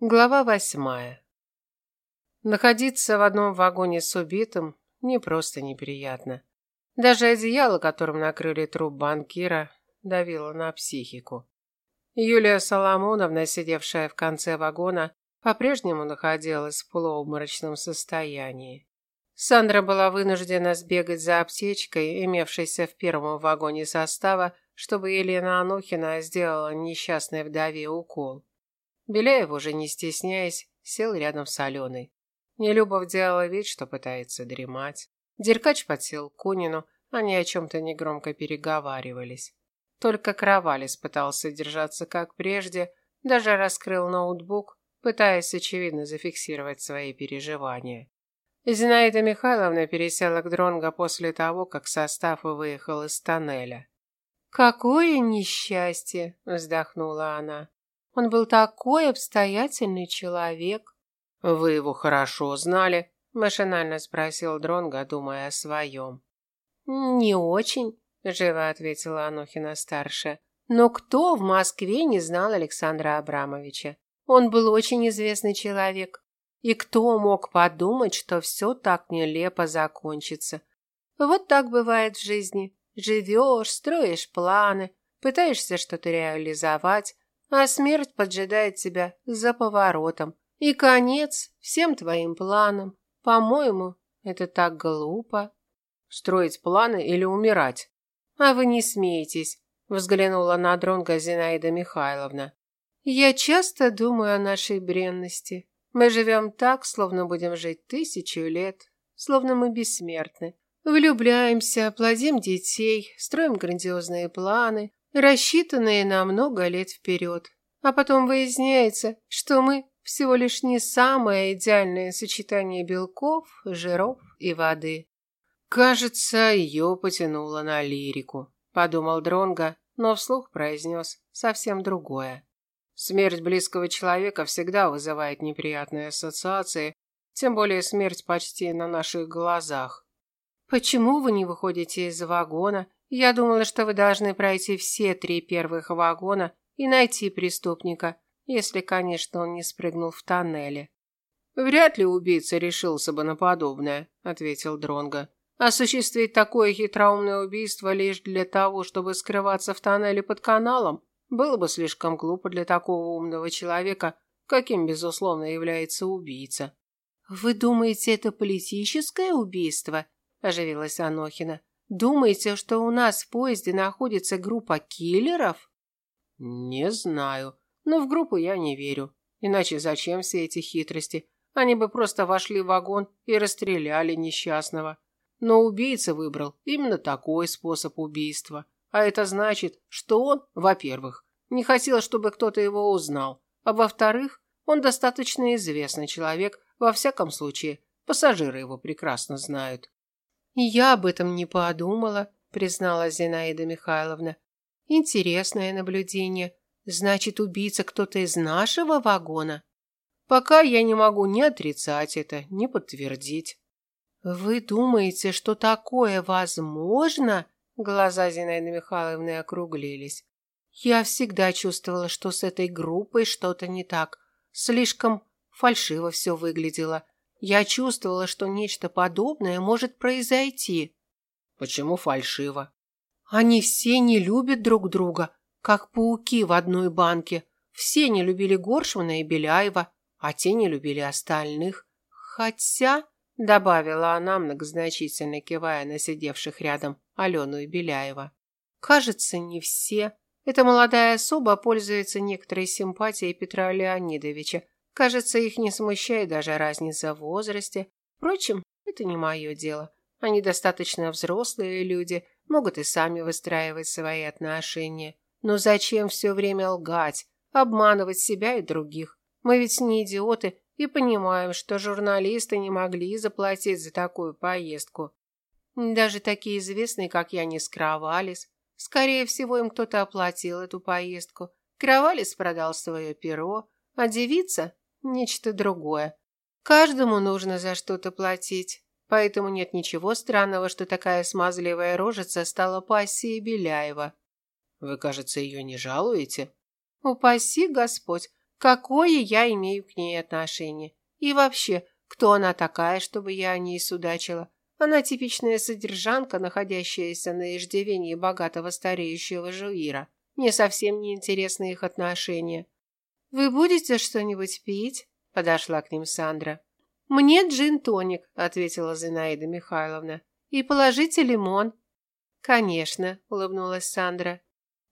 Глава восьмая. Находиться в одном вагоне с убитым не просто неприятно. Даже одеяло, которым накрыли труп банкира, давило на психику. Юлия Соломоновна, сидевшая в конце вагона, по-прежнему находилась в полуобморочном состоянии. Сандра была вынуждена сбегать за аптечкой, имевшейся в первом вагоне состава, чтобы Елена Анохина сделала несчастной вдове укол. Беляев, уже не стесняясь, сел рядом с Аленой. Нелюбов делала вид, что пытается дремать. Деркач подсел к Кунину, они о чем-то негромко переговаривались. Только Кровалис пытался держаться как прежде, даже раскрыл ноутбук, пытаясь, очевидно, зафиксировать свои переживания. Зинаида Михайловна пересела к Дронго после того, как состав выехал из тоннеля. «Какое несчастье!» – вздохнула она. Он был такой обстоятельный человек. Вы его хорошо знали? машинально спросил Дронга, думая о своем. Не очень, живо ответила Анохина старшая. Но кто в Москве не знал Александра Абрамовича? Он был очень известный человек. И кто мог подумать, что все так нелепо закончится? Вот так бывает в жизни. Живешь, строишь планы, пытаешься что-то реализовать, а смерть поджидает тебя за поворотом. И конец всем твоим планам. По-моему, это так глупо. Строить планы или умирать? А вы не смеетесь, взглянула на Дронга Зинаида Михайловна. Я часто думаю о нашей бренности. Мы живем так, словно будем жить тысячу лет, словно мы бессмертны. Влюбляемся, плодим детей, строим грандиозные планы, рассчитанные на много лет вперед. А потом выясняется, что мы всего лишь не самое идеальное сочетание белков, жиров и воды. Кажется, ее потянуло на лирику, подумал Дронга, но вслух произнес совсем другое. Смерть близкого человека всегда вызывает неприятные ассоциации, тем более смерть почти на наших глазах. Почему вы не выходите из вагона я думала, что вы должны пройти все три первых вагона и найти преступника, если, конечно, он не спрыгнул в тоннеле. Вряд ли убийца решился бы на подобное, ответил Дронга. Осуществить такое хитроумное убийство лишь для того, чтобы скрываться в тоннеле под каналом, было бы слишком глупо для такого умного человека, каким безусловно является убийца. Вы думаете, это политическое убийство? оживилась Анохина. Думаете, что у нас в поезде находится группа киллеров? Не знаю, но в группу я не верю. Иначе зачем все эти хитрости? Они бы просто вошли в вагон и расстреляли несчастного. Но убийца выбрал именно такой способ убийства. А это значит, что он, во-первых, не хотел, чтобы кто-то его узнал, а во-вторых, он достаточно известный человек, во всяком случае, пассажиры его прекрасно знают. «Я об этом не подумала», – признала Зинаида Михайловна. «Интересное наблюдение. Значит, убийца кто-то из нашего вагона?» «Пока я не могу ни отрицать это, ни подтвердить». «Вы думаете, что такое возможно?» Глаза Зинаиды Михайловны округлились. «Я всегда чувствовала, что с этой группой что-то не так. Слишком фальшиво все выглядело. Я чувствовала, что нечто подобное может произойти. Почему фальшиво? Они все не любят друг друга, как пауки в одной банке. Все не любили Горшмана и Беляева, а те не любили остальных. Хотя, добавила она, многозначительно кивая на сидевших рядом Алену и Беляева, кажется, не все. Эта молодая особа пользуется некоторой симпатией Петра Леонидовича, Кажется, их не смущает даже разница в возрасте. Впрочем, это не мое дело. Они достаточно взрослые люди, могут и сами выстраивать свои отношения. Но зачем все время лгать, обманывать себя и других? Мы ведь не идиоты и понимаем, что журналисты не могли заплатить за такую поездку. Даже такие известные, как я, не скрывались. Скорее всего, им кто-то оплатил эту поездку. Кровалис продал свое перо, а девица нечто другое. Каждому нужно за что-то платить. Поэтому нет ничего странного, что такая смазливая рожица стала пассией Беляева. Вы, кажется, ее не жалуете? Упаси Господь. Какое я имею к ней отношение? И вообще, кто она такая, чтобы я о ней судачила? Она типичная содержанка, находящаяся на иждивении богатого стареющего жуира. Мне совсем не интересны их отношения. «Вы будете что-нибудь пить?» – подошла к ним Сандра. «Мне джин-тоник», – ответила Зинаида Михайловна. «И положите лимон». «Конечно», – улыбнулась Сандра.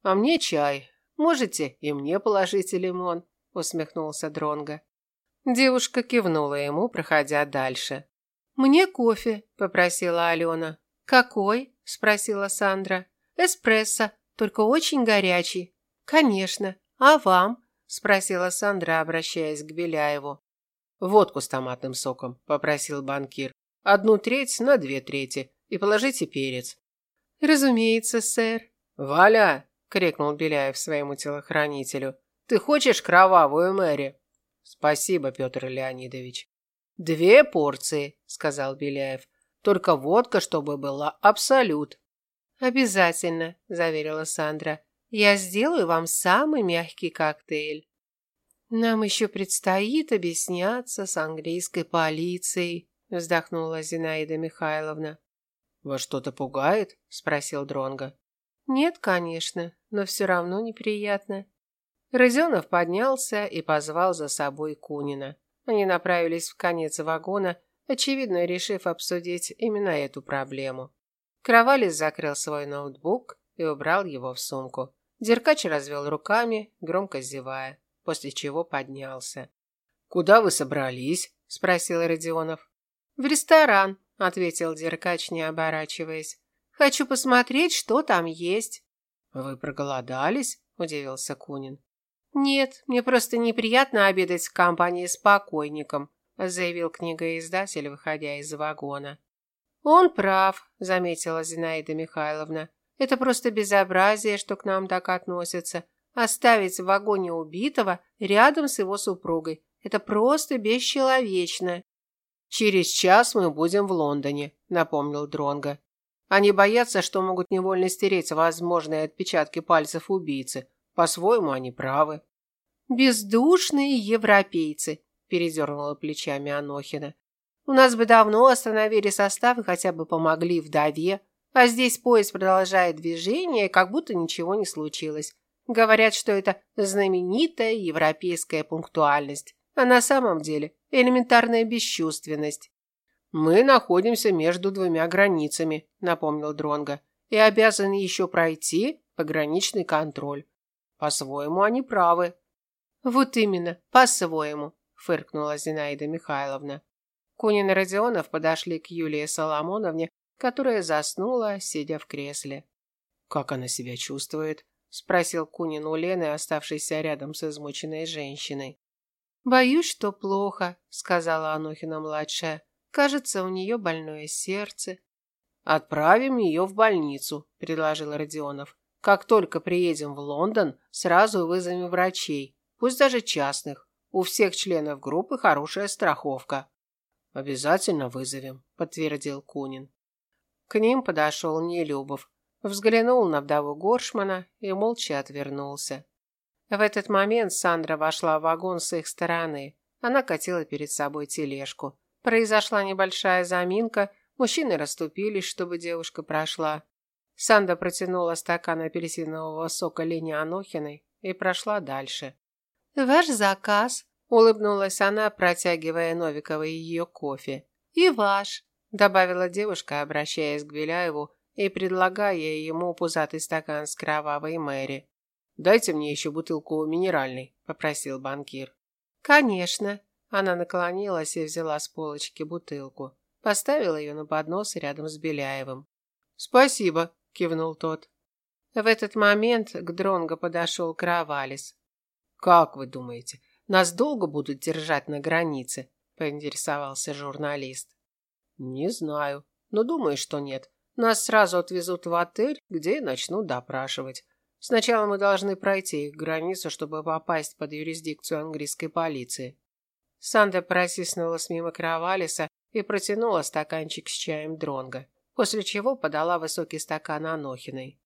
«А мне чай. Можете и мне положите лимон», – усмехнулся Дронга. Девушка кивнула ему, проходя дальше. «Мне кофе», – попросила Алена. «Какой?» – спросила Сандра. «Эспрессо, только очень горячий». «Конечно. А вам?» – спросила Сандра, обращаясь к Беляеву. «Водку с томатным соком», – попросил банкир. «Одну треть на две трети. И положите перец». «Разумеется, сэр». «Валя!» – крикнул Беляев своему телохранителю. «Ты хочешь кровавую Мэри?» Спасибо, Петр Леонидович. Две порции, сказал Беляев. Только водка, чтобы была абсолют. Обязательно, заверила Сандра. Я сделаю вам самый мягкий коктейль. Нам еще предстоит объясняться с английской полицией, вздохнула Зинаида Михайловна. Вас что-то пугает? спросил Дронга. Нет, конечно, но все равно неприятно. Родионов поднялся и позвал за собой Кунина. Они направились в конец вагона, очевидно, решив обсудить именно эту проблему. Кровалис закрыл свой ноутбук и убрал его в сумку. Деркач развел руками, громко зевая, после чего поднялся. «Куда вы собрались?» – спросил Родионов. «В ресторан», – ответил Деркач, не оборачиваясь. «Хочу посмотреть, что там есть». «Вы проголодались?» – удивился Кунин. «Нет, мне просто неприятно обедать в компании с покойником», заявил книгоиздатель, выходя из вагона. «Он прав», – заметила Зинаида Михайловна. «Это просто безобразие, что к нам так относятся. Оставить в вагоне убитого рядом с его супругой. Это просто бесчеловечно». «Через час мы будем в Лондоне», – напомнил Дронга. «Они боятся, что могут невольно стереть возможные отпечатки пальцев убийцы, по-своему они правы. Бездушные европейцы, передернула плечами Анохина. У нас бы давно остановили состав и хотя бы помогли вдове, а здесь поезд продолжает движение, как будто ничего не случилось. Говорят, что это знаменитая европейская пунктуальность, а на самом деле элементарная бесчувственность. Мы находимся между двумя границами, напомнил Дронга, и обязаны еще пройти пограничный контроль. По-своему они правы. Вот именно, по-своему, фыркнула Зинаида Михайловна. Кунин и Родионов подошли к Юлии Соломоновне, которая заснула, сидя в кресле. Как она себя чувствует? спросил Кунин у Лены, оставшейся рядом с измученной женщиной. Боюсь, что плохо, сказала Анохина младшая. Кажется, у нее больное сердце. Отправим ее в больницу, предложил Родионов. Как только приедем в Лондон, сразу вызовем врачей, пусть даже частных. У всех членов группы хорошая страховка. Обязательно вызовем, подтвердил Кунин. К ним подошел Нелюбов, взглянул на вдову Горшмана и молча отвернулся. В этот момент Сандра вошла в вагон с их стороны. Она катила перед собой тележку. Произошла небольшая заминка, мужчины расступились, чтобы девушка прошла. Санда протянула стакан апельсинового сока Лене Анохиной и прошла дальше. «Ваш заказ», – улыбнулась она, протягивая Новиковой ее кофе. «И ваш», – добавила девушка, обращаясь к Беляеву и предлагая ему пузатый стакан с кровавой Мэри. «Дайте мне еще бутылку минеральной», – попросил банкир. «Конечно». Она наклонилась и взяла с полочки бутылку. Поставила ее на поднос рядом с Беляевым. «Спасибо», кивнул тот. В этот момент к Дронго подошел Кравалис. Как вы думаете, нас долго будут держать на границе? поинтересовался журналист. Не знаю, но думаю, что нет. Нас сразу отвезут в отель, где и начнут допрашивать. Сначала мы должны пройти их границу, чтобы попасть под юрисдикцию английской полиции. Санда просиснулась мимо Кравалиса и протянула стаканчик с чаем Дронга после чего подала высокий стакан Анохиной.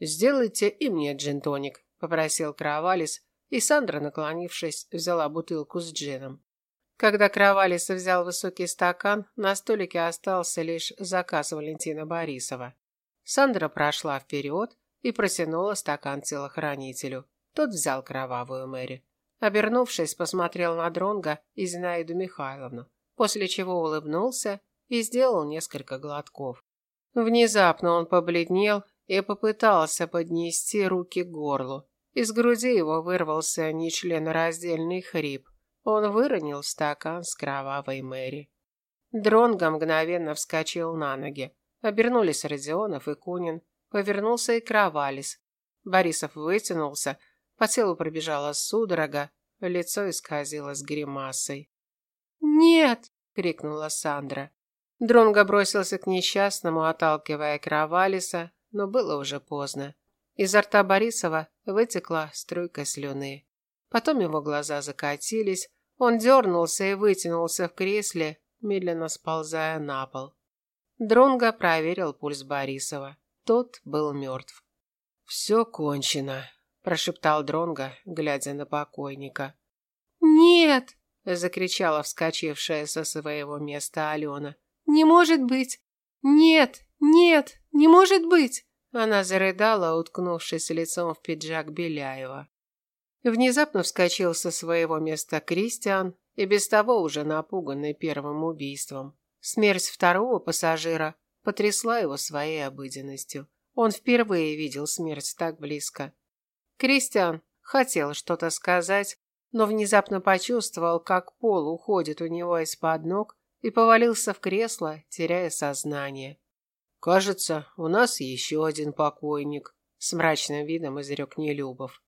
«Сделайте и мне джин-тоник», – попросил Кравалис и Сандра, наклонившись, взяла бутылку с джином. Когда Кровалис взял высокий стакан, на столике остался лишь заказ Валентина Борисова. Сандра прошла вперед и протянула стакан телохранителю. Тот взял кровавую Мэри. Обернувшись, посмотрел на Дронга и Зинаиду Михайловну, после чего улыбнулся и сделал несколько глотков. Внезапно он побледнел и попытался поднести руки к горлу. Из груди его вырвался нечленораздельный хрип. Он выронил стакан с кровавой Мэри. Дронго мгновенно вскочил на ноги. Обернулись Родионов и Кунин. Повернулся и Кровалис. Борисов вытянулся, по телу пробежала судорога, лицо исказилось гримасой. «Нет!» – крикнула Сандра. Дронго бросился к несчастному, отталкивая Кровалиса, но было уже поздно. Изо рта Борисова вытекла струйка слюны. Потом его глаза закатились, он дернулся и вытянулся в кресле, медленно сползая на пол. Дронго проверил пульс Борисова. Тот был мертв. «Все кончено», – прошептал Дронго, глядя на покойника. «Нет!» – закричала вскочившая со своего места Алена. «Не может быть! Нет! Нет! Не может быть!» Она зарыдала, уткнувшись лицом в пиджак Беляева. Внезапно вскочил со своего места Кристиан, и без того уже напуганный первым убийством. Смерть второго пассажира потрясла его своей обыденностью. Он впервые видел смерть так близко. Кристиан хотел что-то сказать, но внезапно почувствовал, как пол уходит у него из-под ног и повалился в кресло, теряя сознание. «Кажется, у нас еще один покойник», – с мрачным видом изрек Нелюбов.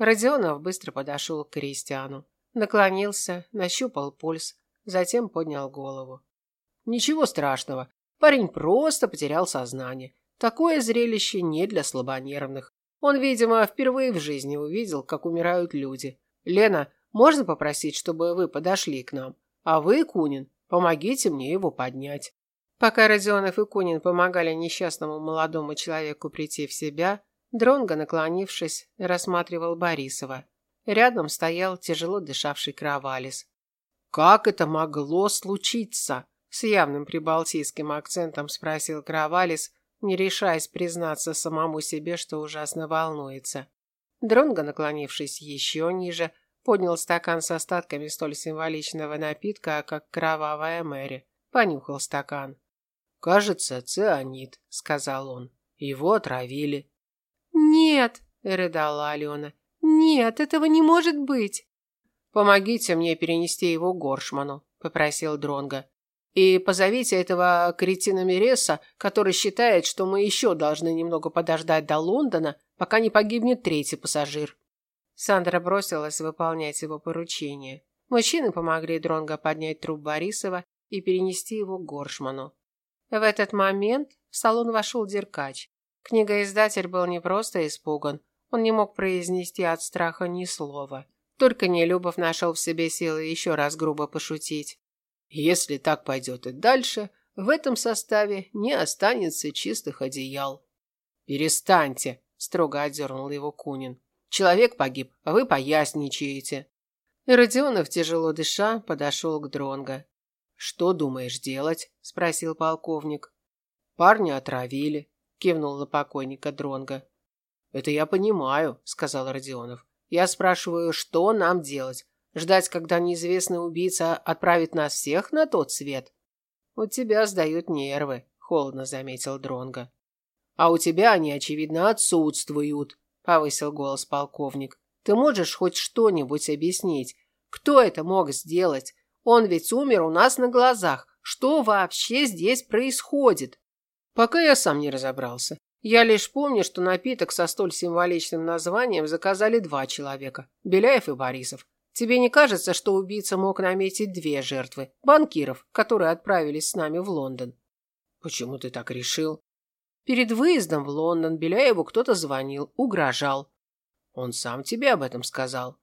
Родионов быстро подошел к Кристиану, наклонился, нащупал пульс, затем поднял голову. «Ничего страшного, парень просто потерял сознание. Такое зрелище не для слабонервных. Он, видимо, впервые в жизни увидел, как умирают люди. Лена, можно попросить, чтобы вы подошли к нам? А вы, Кунин, помогите мне его поднять. Пока Родионов и Кунин помогали несчастному молодому человеку прийти в себя, Дронго, наклонившись, рассматривал Борисова. Рядом стоял тяжело дышавший Кровалис. «Как это могло случиться?» С явным прибалтийским акцентом спросил Кровалис, не решаясь признаться самому себе, что ужасно волнуется. Дронго, наклонившись еще ниже, поднял стакан с остатками столь символичного напитка, как кровавая Мэри. Понюхал стакан. «Кажется, цианид», — сказал он. «Его отравили». «Нет», — рыдала Алена. «Нет, этого не может быть». «Помогите мне перенести его Горшману», — попросил Дронго. И позовите этого кретина Мереса, который считает, что мы еще должны немного подождать до Лондона, пока не погибнет третий пассажир. Сандра бросилась выполнять его поручение. Мужчины помогли Дронго поднять труп Борисова и перенести его к Горшману. В этот момент в салон вошел Деркач. Книгоиздатель был не просто испуган, он не мог произнести от страха ни слова. Только Нелюбов нашел в себе силы еще раз грубо пошутить. Если так пойдет и дальше, в этом составе не останется чистых одеял. Перестаньте, строго отдернул его Кунин. Человек погиб, а вы поясничаете. Родионов, тяжело дыша, подошел к Дронго. Что думаешь делать? спросил полковник. Парня отравили, кивнул на покойника Дронго. Это я понимаю, сказал Родионов. Я спрашиваю, что нам делать? Ждать, когда неизвестный убийца отправит нас всех на тот свет? У тебя сдают нервы, холодно заметил Дронга. А у тебя они очевидно отсутствуют, повысил голос полковник. Ты можешь хоть что-нибудь объяснить? Кто это мог сделать? Он ведь умер у нас на глазах. Что вообще здесь происходит? Пока я сам не разобрался. Я лишь помню, что напиток со столь символичным названием заказали два человека – Беляев и Борисов. Тебе не кажется, что убийца мог наметить две жертвы, банкиров, которые отправились с нами в Лондон? Почему ты так решил? Перед выездом в Лондон Беляеву кто-то звонил, угрожал. Он сам тебе об этом сказал?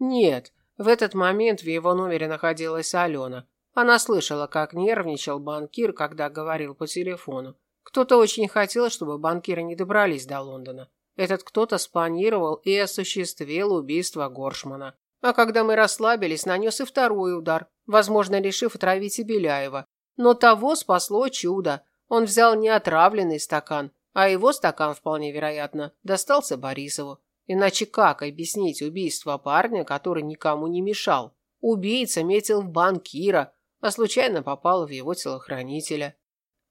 Нет, в этот момент в его номере находилась Алена. Она слышала, как нервничал банкир, когда говорил по телефону. Кто-то очень хотел, чтобы банкиры не добрались до Лондона. Этот кто-то спланировал и осуществил убийство Горшмана. А когда мы расслабились, нанес и второй удар, возможно, решив отравить и Беляева. Но того спасло чудо. Он взял не отравленный стакан, а его стакан, вполне вероятно, достался Борисову. Иначе как объяснить убийство парня, который никому не мешал? Убийца метил в банкира, а случайно попал в его телохранителя.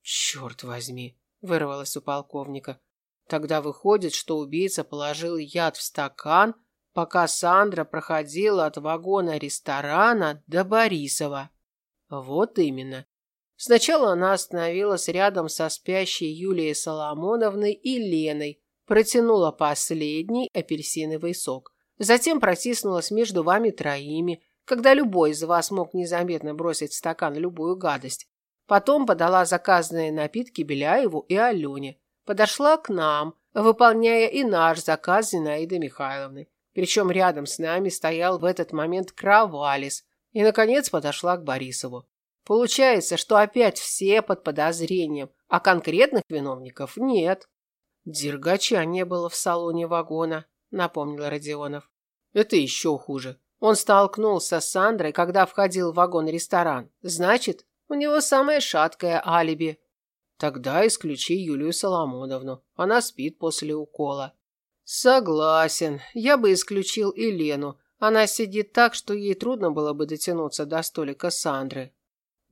«Черт возьми!» – вырвалось у полковника. Тогда выходит, что убийца положил яд в стакан, пока Сандра проходила от вагона ресторана до Борисова. Вот именно. Сначала она остановилась рядом со спящей Юлией Соломоновной и Леной, протянула последний апельсиновый сок. Затем протиснулась между вами троими, когда любой из вас мог незаметно бросить в стакан любую гадость. Потом подала заказанные напитки Беляеву и Алене. Подошла к нам, выполняя и наш заказ Зинаиды Михайловны. Причем рядом с нами стоял в этот момент Кравалис. И, наконец, подошла к Борисову. Получается, что опять все под подозрением, а конкретных виновников нет. Дергача не было в салоне вагона, напомнил Родионов. Это еще хуже. Он столкнулся с Сандрой, когда входил в вагон-ресторан. Значит, у него самое шаткое алиби. Тогда исключи Юлию Соломоновну. Она спит после укола. Согласен. Я бы исключил и Лену. Она сидит так, что ей трудно было бы дотянуться до столика Сандры.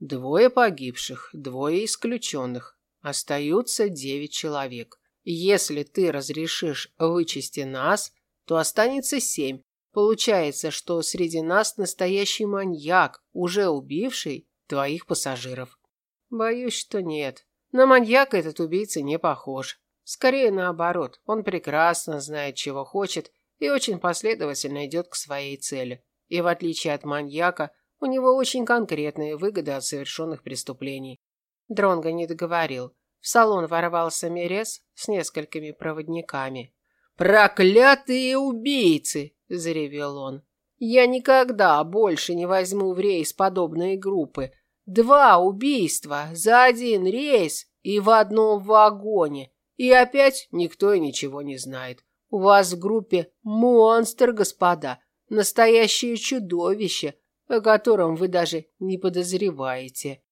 Двое погибших, двое исключенных. Остаются девять человек. Если ты разрешишь вычести нас, то останется семь. Получается, что среди нас настоящий маньяк, уже убивший твоих пассажиров. Боюсь, что нет. На маньяка этот убийца не похож. Скорее наоборот, он прекрасно знает, чего хочет и очень последовательно идет к своей цели. И в отличие от маньяка, у него очень конкретные выгоды от совершенных преступлений. Дронго не договорил. В салон ворвался Мерес с несколькими проводниками. «Проклятые убийцы!» – заревел он. «Я никогда больше не возьму в рейс подобные группы. Два убийства за один рейс и в одном вагоне. И опять никто и ничего не знает. У вас в группе монстр, господа. Настоящее чудовище, о котором вы даже не подозреваете».